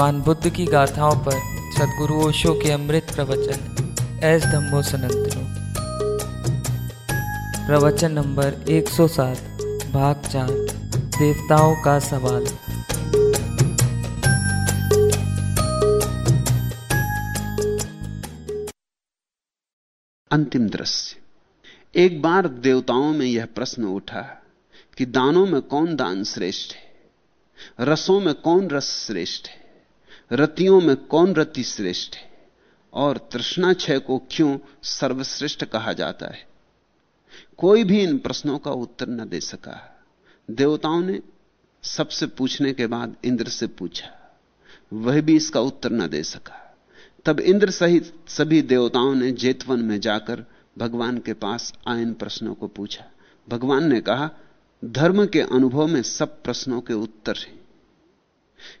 भगवान बुद्ध की गाथाओं पर सदगुरु ओशो के अमृत प्रवचन, एस धम्मो सनंतनो। प्रवचन नंबर 107 भाग चार, देवताओं का सवाल। अंतिम दृश्य। एक बार देवताओं में यह प्रश्न उठा कि दानों में कौन दान श्रेष्ठ है? रसों में कौन रस श्रेष्ठ है? रतियों में कौन रति श्रेष्ठ है? और तृष्णा क्षय को क्यों सर्वश्रेष्ठ कहा जाता है? कोई भी इन प्रश्नों का उत्तर न दे सका। देवताओं ने सबसे पूछने के बाद इंद्र से पूछा। वह भी इसका उत्तर न दे सका। तब इंद्र सहित सभी देवताओं ने जेतवन में जाकर भगवान के पास आयन प्रश्नों को पूछा। भगवान ने कहा, धर्म के अनुभव में सब प्रश्नों के उत्तर हैं।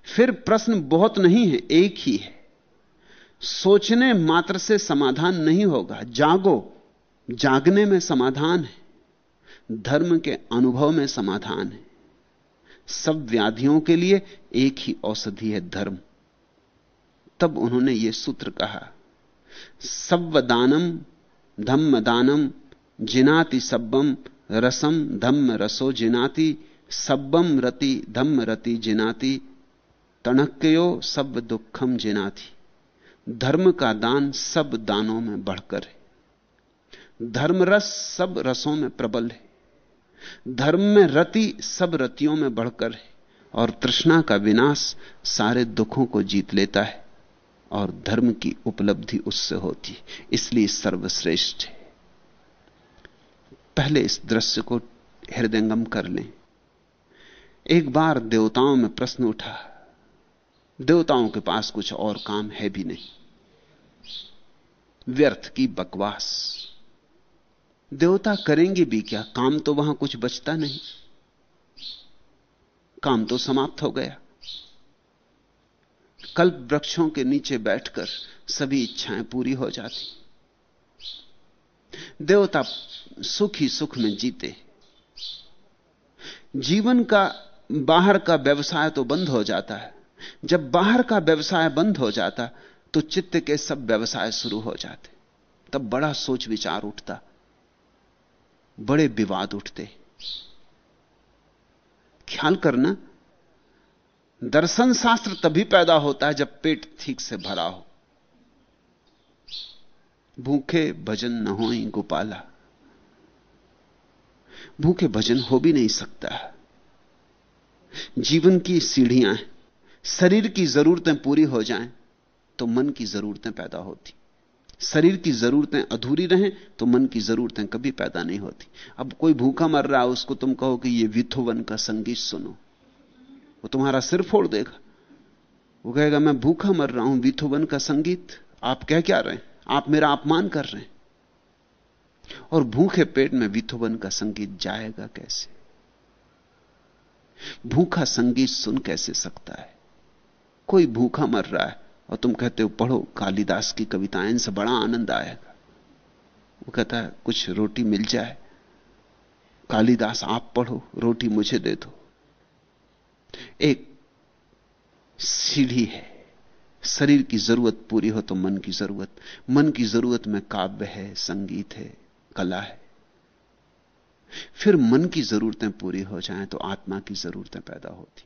फिर प्रश्न बहुत नहीं है, एक ही है। सोचने मात्र से समाधान नहीं होगा। जागो, जागने में समाधान है। धर्म के अनुभव में समाधान है। सब व्याधियों के लिए एक ही औषधि है धर्म। तब उन्होंने यह सूत्र कहा, सव्वदानम धम्म दानम जिनाति सब्बम रसम धम्म रसो जिनाति, सब्बम रति धम्म रति जिनाति तणक्यो सब दुखम जिनाति धर्म का दान सब दानों में बढ़कर है। धर्म रस सब रसों में प्रबल है। धर्म में रति सब रतियों में बढ़कर है और तृष्णा का विनाश सारे दुखों को जीत लेता है और धर्म की उपलब्धि उससे होती इसलिए सर्वश्रेष्ठ है। पहले इस दृश्य को हृदयंगम कर लें। एक बार देवताओं में प्रश्न उठा देवताओं के पास कुछ और काम है भी नहीं। व्यर्थ की बकवास। देवता करेंगे भी क्या? काम तो वहाँ कुछ बचता नहीं। काम तो समाप्त हो गया। कल्प वृक्षों के नीचे बैठकर सभी इच्छाएँ पूरी हो जाती। देवता सुख ही सुख में जीते। जीवन का, बाहर का व्यवसाय तो बंद हो जाता है। जब बाहर का व्यवसाय बंद हो जाता तो चित्त के सब व्यवसाय शुरू हो जाते। तब बड़ा सोच विचार उठता। बड़े विवाद उठते। ख्याल करना, दर्शन शास्त्र तभी पैदा होता है जब पेट ठीक से भरा हो। भूखे भजन न हो गोपाला। भूखे भजन हो भी नहीं सकता। जीवन की सीढ़ियाँ हैं। शरीर की जरूरतें पूरी हो जाएँ तो मन की जरूरतें पैदा होती। शरीर की जरूरतें अधूरी रहें तो मन की जरूरतें कभी पैदा नहीं होती। अब कोई भूखा मर रहा है, उसको तुम कहो कि ये विथोवन का संगीत सुनो। वो तुम्हारा सिर फोड़ देगा। वो कहेगा, मैं भूखा मर रहा हूँ, विथोवन का संगीत। आप कह क्या रहे आप मेरा अपमान कर रहे हैं। और भूखे पेट में विथोवन का संगीत जाएगा कैसे? भूखा संगीत सुन कैसे सकता है? कोई भूखा मर रहा है और तुम कहते हो, पढ़ो, कालिदास की कविताएँ से बड़ा आनंद आएगा। वो कहता है, कुछ रोटी मिल जाए। कालिदास, आप पढ़ो, रोटी मुझे दे दो। एक सीढ़ी है। शरीर की ज़रूरत पूरी हो तो मन की ज़रूरत। मन की ज़रूरत में काव्य है, संगीत है, कला है। फिर मन की जरूरतें पूरी हो जाएँ तो आत्मा की जरूरतें पैदा होती।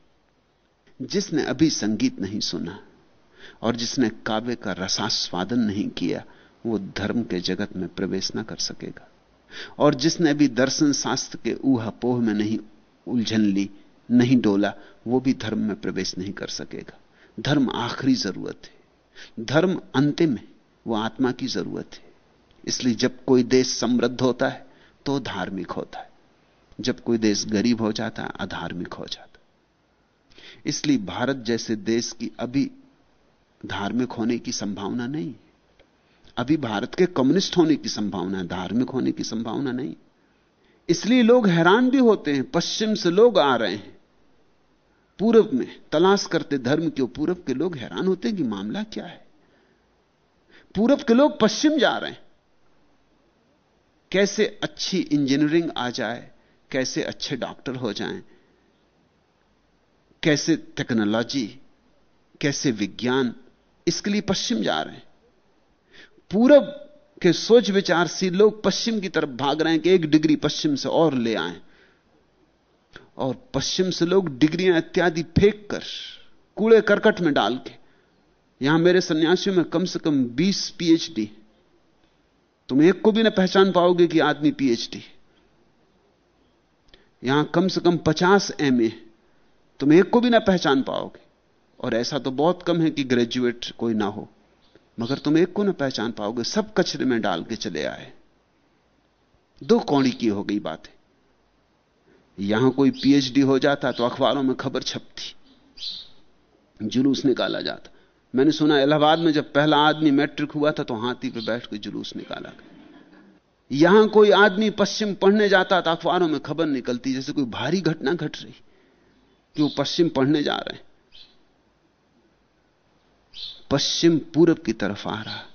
जिसने अभी संगीत नहीं सुना और जिसने काव्य का रसास्वादन नहीं किया, वो धर्म के जगत में प्रवेश ना कर सकेगा। और जिसने अभी दर्शन शास्त्र के ऊहा पोह में नहीं उलझन ली, नहीं डोला, वो भी धर्म में प्रवेश नहीं कर सकेगा। धर्म आखिरी ज़रूरत है। धर्म अंतिम है, वो आत्मा की ज़रूरत है। इसलिए जब कोई देश समृद्ध होता है तो धार्मिक होता है। जब कोई देश गरीब हो जाता है, अधार्मिक हो जाता इसलिए भारत जैसे देश की अभी धार्मिक होने की संभावना नहीं। अभी भारत के कम्युनिस्ट होने की संभावना है धार्मिक होने की संभावना नहीं। इसलिए लोग हैरान भी होते हैं, पश्चिम से लोग आ रहे हैं। पूरब में तलाश करते धर्म के, पूरब के लोग हैरान होते हैं कि मामला क्या है। पूरब के लोग पश्चिम जा रहे हैं। कैसे अच्छी इंजीनियरिंग आ जाए, कैसे अच्छे डॉक्टर हो जाएँ कैसे टेक्नोलॉजी कैसे विज्ञान इसके लिए पश्चिम जा रहे हैं। पूरब के सोच विचारशील लोग पश्चिम की तरफ़ भाग रहे हैं कि एक डिग्री पश्चिम से और ले आए। और पश्चिम से लोग डिग्रियाँ इत्यादि फेंक कर, कूड़े करकट में डाल के, यहाँ मेरे सन्यासियों में कम से कम 20 पीएचडी तुम एक को भी ना पहचान पाओगे कि आदमी पीएचडी यहाँ कम से कम 50 एमए तुम एक को भी ना पहचान पाओगे। और ऐसा तो बहुत कम है कि ग्रेजुएट कोई ना हो। मगर तुम एक को ना पहचान पाओगे, सब कचरे में डाल के चले आए। दो कौड़ी की हो गई बात। है यहाँ कोई पीएचडी हो जाता तो अखबारों में खबर छपती। जुलूस निकाला जाता। मैंने सुना इलाहाबाद में जब पहला आदमी मैट्रिक हुआ था तो हाथी पे बैठ के जुलूस निकाला गया। यहाँ कोई आदमी पश्चिम पढ़ने जाता था अखबारों में खबर निकलती, जैसे कोई भारी घटना घट रही। कि वो पश्चिम पढ़ने जा रहे हैं। पश्चिम पूरब की तरफ़ आ रहा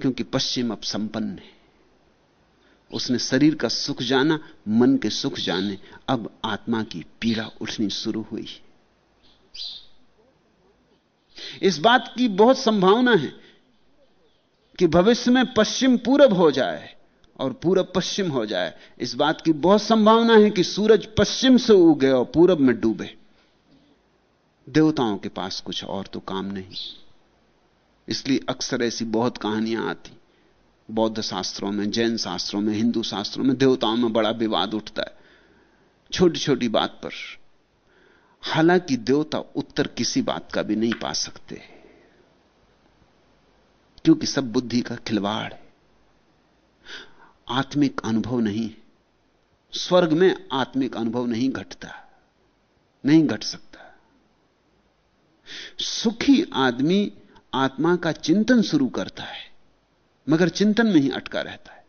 क्योंकि पश्चिम अब संपन्न है। उसने शरीर का सुख जाना, मन के सुख जाने, अब आत्मा की पीड़ा उठनी शुरू हुई। इस बात की बहुत संभावना है कि भविष्य में पश्चिम पूरब हो जाए। और पूरब पश्चिम हो जाए। इस बात की बहुत संभावना है कि सूरज पश्चिम से उगे और पूरब में डूबे। देवताओं के पास कुछ और तो काम नहीं। इसलिए अक्सर ऐसी बहुत कहानियाँ आती। बौद्ध शास्त्रों में, जैन शास्त्रों में, हिंदू शास्त्रों में देवताओं में बड़ा विवाद उठता है। छोटी छोटी बात पर। हालाँकि देवता उत्तर किसी बात का भी नहीं पा सकते। क्योंकि सब बुद्धि का खिलवाड़ है। आत्मिक अनुभव नहीं स्वर्ग में आत्मिक अनुभव नहीं घटता, नहीं घट सकता। सुखी आदमी आत्मा का चिंतन शुरू करता है, मगर चिंतन में ही अटका रहता है।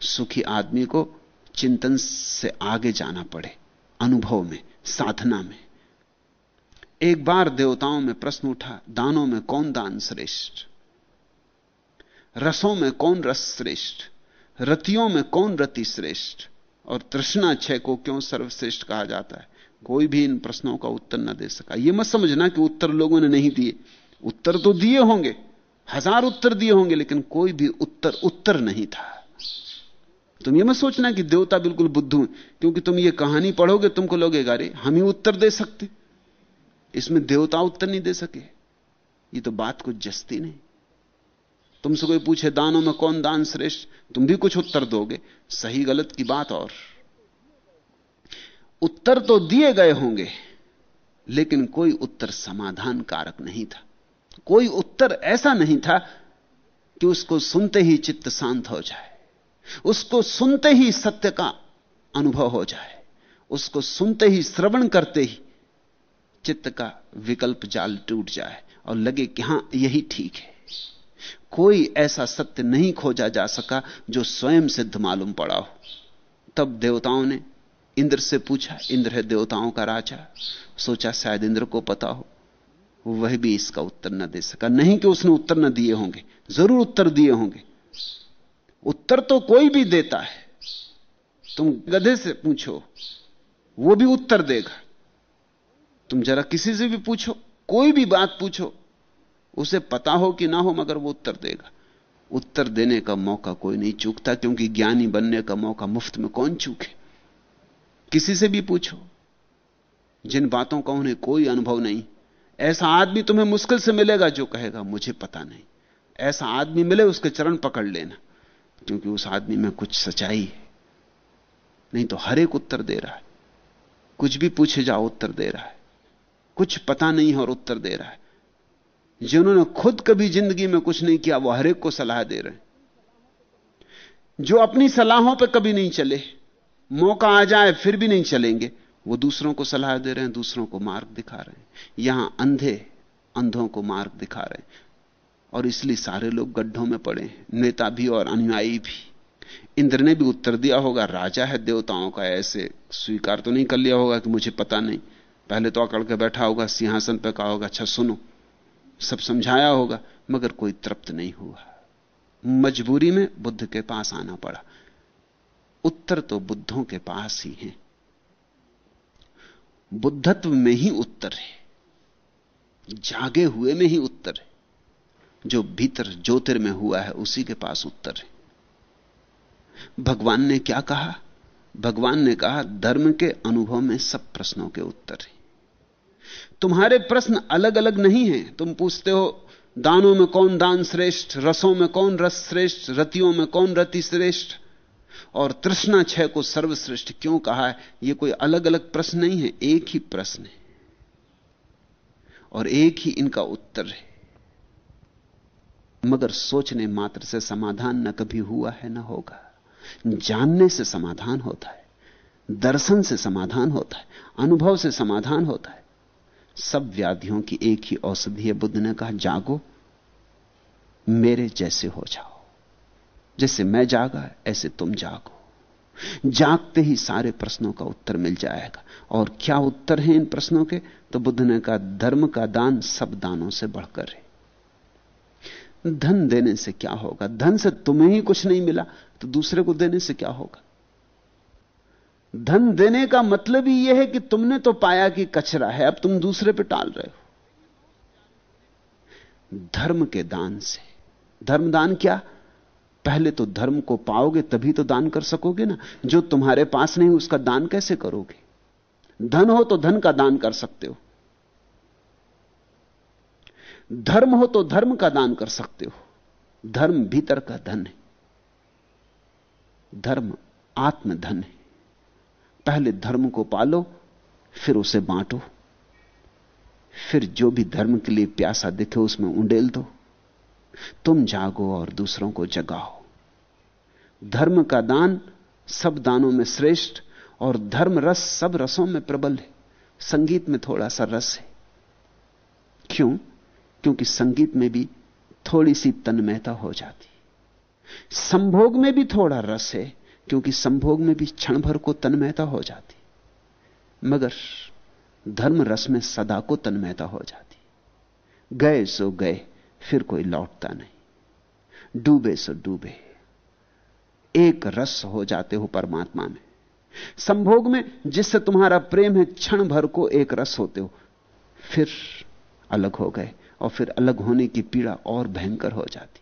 सुखी आदमी को चिंतन से आगे जाना पड़े, अनुभव में, साधना में। एक बार देवताओं में प्रश्न उठा, दानों में कौन दान श्रेष्ठ? रसों में कौन रस श्रेष्ठ? रतियों में कौन रति श्रेष्ठ? और तृष्णा छय को क्यों सर्वश्रेष्ठ कहा जाता है? कोई भी इन प्रश्नों का उत्तर न दे सका। यह मत समझना कि उत्तर लोगों ने नहीं दिए। उत्तर तो दिए होंगे, हज़ार उत्तर दिए होंगे, लेकिन कोई भी उत्तर उत्तर नहीं था। तुम ये मत सोचना कि देवता बिल्कुल बुद्धू क्योंकि तुम ये कहानी पढ़ोगे, तुमको लगेगा अरे, हम ही उत्तर दे सकते। इसमें देवता उत्तर नहीं दे सके। ये तो बात कुछ जस्ती नहीं। तुमसे कोई पूछे, दानों में कौन दान श्रेष्ठ? तुम भी कुछ उत्तर दोगे। सही गलत की बात और। उत्तर तो दिए गए होंगे, लेकिन कोई उत्तर समाधान कारक नहीं था। कोई उत्तर ऐसा नहीं था कि उसको सुनते ही चित्त शांत हो जाए, उसको सुनते ही सत्य का अनुभव हो जाए, उसको सुनते ही श्रवण करते ही चित्त का विकल्प जाल टूट जाए और लगे कि हाँ, यही ठीक है। कोई ऐसा सत्य नहीं खोजा जा सका जो स्वयं सिद्ध मालूम पड़ा हो। तब देवताओं ने इंद्र से पूछा, इंद्र है देवताओं का राजा? सोचा, शायद इंद्र को पता हो। वह भी इसका उत्तर न दे सका। नहीं कि उसने उत्तर न दिए होंगे, ज़रूर उत्तर दिए होंगे। उत्तर तो कोई भी देता है। तुम गधे से पूछो, वो भी उत्तर देगा। तुम जरा किसी से भी पूछो, कोई भी बात पूछो उसे पता हो कि ना हो, मगर वो उत्तर देगा। उत्तर देने का मौका कोई नहीं चूकता, क्योंकि ज्ञानी बनने का मौका मुफ़्त में कौन चूके? किसी से भी पूछो। जिन बातों का उन्हें कोई अनुभव नहीं, ऐसा आदमी तुम्हें मुश्किल से मिलेगा जो कहेगा, मुझे पता नहीं। ऐसा आदमी मिले, उसके चरण पकड़ लेना, क्योंकि उस आदमी में कुछ सच्चाई है। नहीं तो हर एक उत्तर दे रहा है। कुछ भी पूछे जाओ, उत्तर दे रहा है। कुछ पता नहीं और उत्तर दे रहा है। जिन्होंने खुद कभी ज़िंदगी में कुछ नहीं किया, वो हर एक को सलाह दे रहे हैं। जो अपनी सलाहों पर कभी नहीं चले, मौका आ जाए, फिर भी नहीं चलेंगे, वो दूसरों को सलाह दे रहे हैं, दूसरों को मार्ग दिखा रहे हैं। यहाँ अंधे अंधों को मार्ग दिखा रहे हैं। और इसलिए सारे लोग गड्ढों में पड़े नेता भी और अनुयायी भी। इंद्र ने भी उत्तर दिया होगा, राजा है देवताओं का, ऐसे स्वीकार तो नहीं कर लिया होगा कि मुझे पता नहीं। पहले तो अकड़ के बैठा होगा, सिंहासन पर कहा होगा अच्छा सुनो। सब समझाया होगा, मगर कोई तृप्त नहीं हुआ। मजबूरी में बुद्ध के पास आना पड़ा। उत्तर तो बुद्धों के पास ही है। बुद्धत्व में ही उत्तर है। जागे हुए में ही उत्तर है। जो भीतर ज्योतिर्मय हुआ है, उसी के पास उत्तर है। भगवान ने क्या कहा? भगवान ने कहा, धर्म के अनुभव में सब प्रश्नों के उत्तर है। तुम्हारे प्रश्न अलग अलग नहीं हैं। तुम पूछते हो, दानों में कौन दान श्रेष्ठ, रसों में कौन रस श्रेष्ठ, रतियों में कौन रति श्रेष्ठ? और तृष्णा छह को सर्वश्रेष्ठ क्यों कहा है? यह कोई अलग अलग प्रश्न नहीं है, एक ही प्रश्न है। और एक ही इनका उत्तर है। मगर सोचने मात्र से समाधान न कभी हुआ है, न होगा। जानने से समाधान होता है, दर्शन से समाधान होता है, अनुभव से समाधान होता है। सब व्याधियों की एक ही औषधि है। बुद्ध ने कहा, जागो, मेरे जैसे हो जाओ। जैसे मैं जागा, ऐसे तुम जागो। जागते ही सारे प्रश्नों का उत्तर मिल जाएगा। और क्या उत्तर है इन प्रश्नों के? तो बुद्ध ने कहा, धर्म का दान सब दानों से बढ़कर है। धन देने से क्या होगा? धन से तुम्हें ही कुछ नहीं मिला तो दूसरे को देने से क्या होगा? धन देने का मतलब ही यह है कि तुमने तो पाया कि कचरा है, अब तुम दूसरे पे टाल रहे हो। धर्म के दान से। धर्म दान क्या? पहले तो धर्म को पाओगे तभी तो दान कर सकोगे ना। जो तुम्हारे पास नहीं, उसका दान कैसे करोगे? धन हो तो धन का दान कर सकते हो। धर्म हो तो धर्म का दान कर सकते हो। धर्म भीतर का धन है। धर्म आत्मधन है। पहले धर्म को पालो, फिर उसे बांटो। फिर जो भी धर्म के लिए प्यासा दिखे उसमें उंडेल दो। तुम जागो और दूसरों को जगाओ। धर्म का दान सब दानों में श्रेष्ठ और धर्म रस सब रसों में प्रबल है। संगीत में थोड़ा सा रस है। क्यों? क्योंकि संगीत में भी थोड़ी सी तन्मयता हो जाती। संभोग में भी थोड़ा रस है। क्योंकि संभोग में भी क्षण भर को तन्मयता हो जाती। मगर धर्म रस में सदा को तन्मयता हो जाती। गए सो गए, फिर कोई लौटता नहीं। डूबे सो डूबे। एक रस हो जाते हो परमात्मा में। संभोग में जिससे तुम्हारा प्रेम है क्षण भर को एक रस होते हो। फिर अलग हो गए, और फिर अलग होने की पीड़ा और भयंकर हो जाती।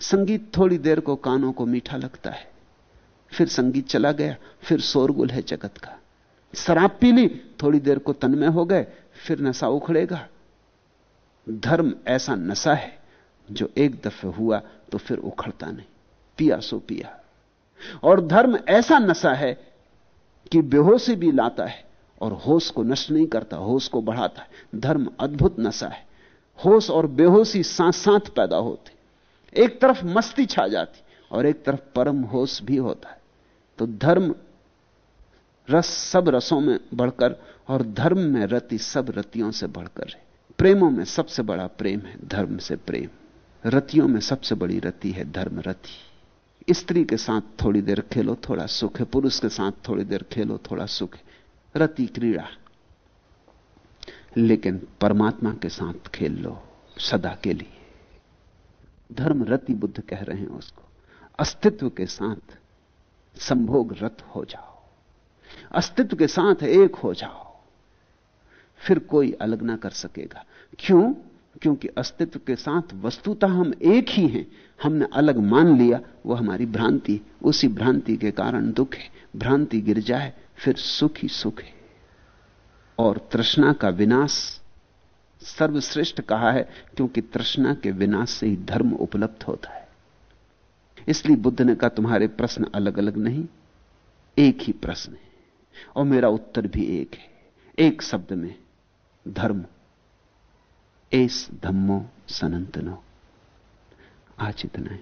संगीत थोड़ी देर को कानों को मीठा लगता है। फिर संगीत चला गया, फिर शोरगुल है जगत का। शराब पी ली थोड़ी देर को तन्मय हो गए, फिर नशा उखड़ेगा। धर्म ऐसा नशा है, जो एक दफे हुआ तो फिर उखड़ता नहीं। पिया सो पिया। और धर्म ऐसा नशा है कि बेहोशी भी लाता है और होश को नष्ट नहीं करता, होश को बढ़ाता है। धर्म अद्भुत नशा है। होश और बेहोशी साथ साथ पैदा होते। एक तरफ़ मस्ती छा जाती और एक तरफ़ परम होश भी होता है। तो धर्म रस सब रसों में बढ़कर और धर्म में रति सब रतियों से बढ़कर है। प्रेमों में सबसे बड़ा प्रेम है, धर्म से प्रेम। रतियों में सबसे बड़ी रति है धर्म रति। स्त्री के साथ थोड़ी देर खेलो, थोड़ा सुख है। पुरुष के साथ थोड़ी देर खेलो, थोड़ा सुख है। रति क्रीड़ा। लेकिन परमात्मा के साथ खेल लो, सदा के लिए। धर्म रति बुद्ध कह रहे हैं उसको। अस्तित्व के साथ संभोग रत हो जाओ। अस्तित्व के साथ एक हो जाओ। फिर कोई अलग ना कर सकेगा। क्यों? क्योंकि अस्तित्व के साथ वस्तुतः हम एक ही हैं। हमने अलग मान लिया, वो हमारी भ्रांति। उसी भ्रांति के कारण दुख है। भ्रांति गिर जाए, फिर सुख ही सुख है। और तृष्णा का विनाश सर्वश्रेष्ठ कहा है, क्योंकि तृष्णा के विनाश से ही धर्म उपलब्ध होता है। इसलिए बुद्ध ने कहा, तुम्हारे प्रश्न अलग अलग नहीं, एक ही प्रश्न है, और मेरा उत्तर भी एक है। एक शब्द में, धर्म। एस धम्मो सनंतनो। आज इतना ही।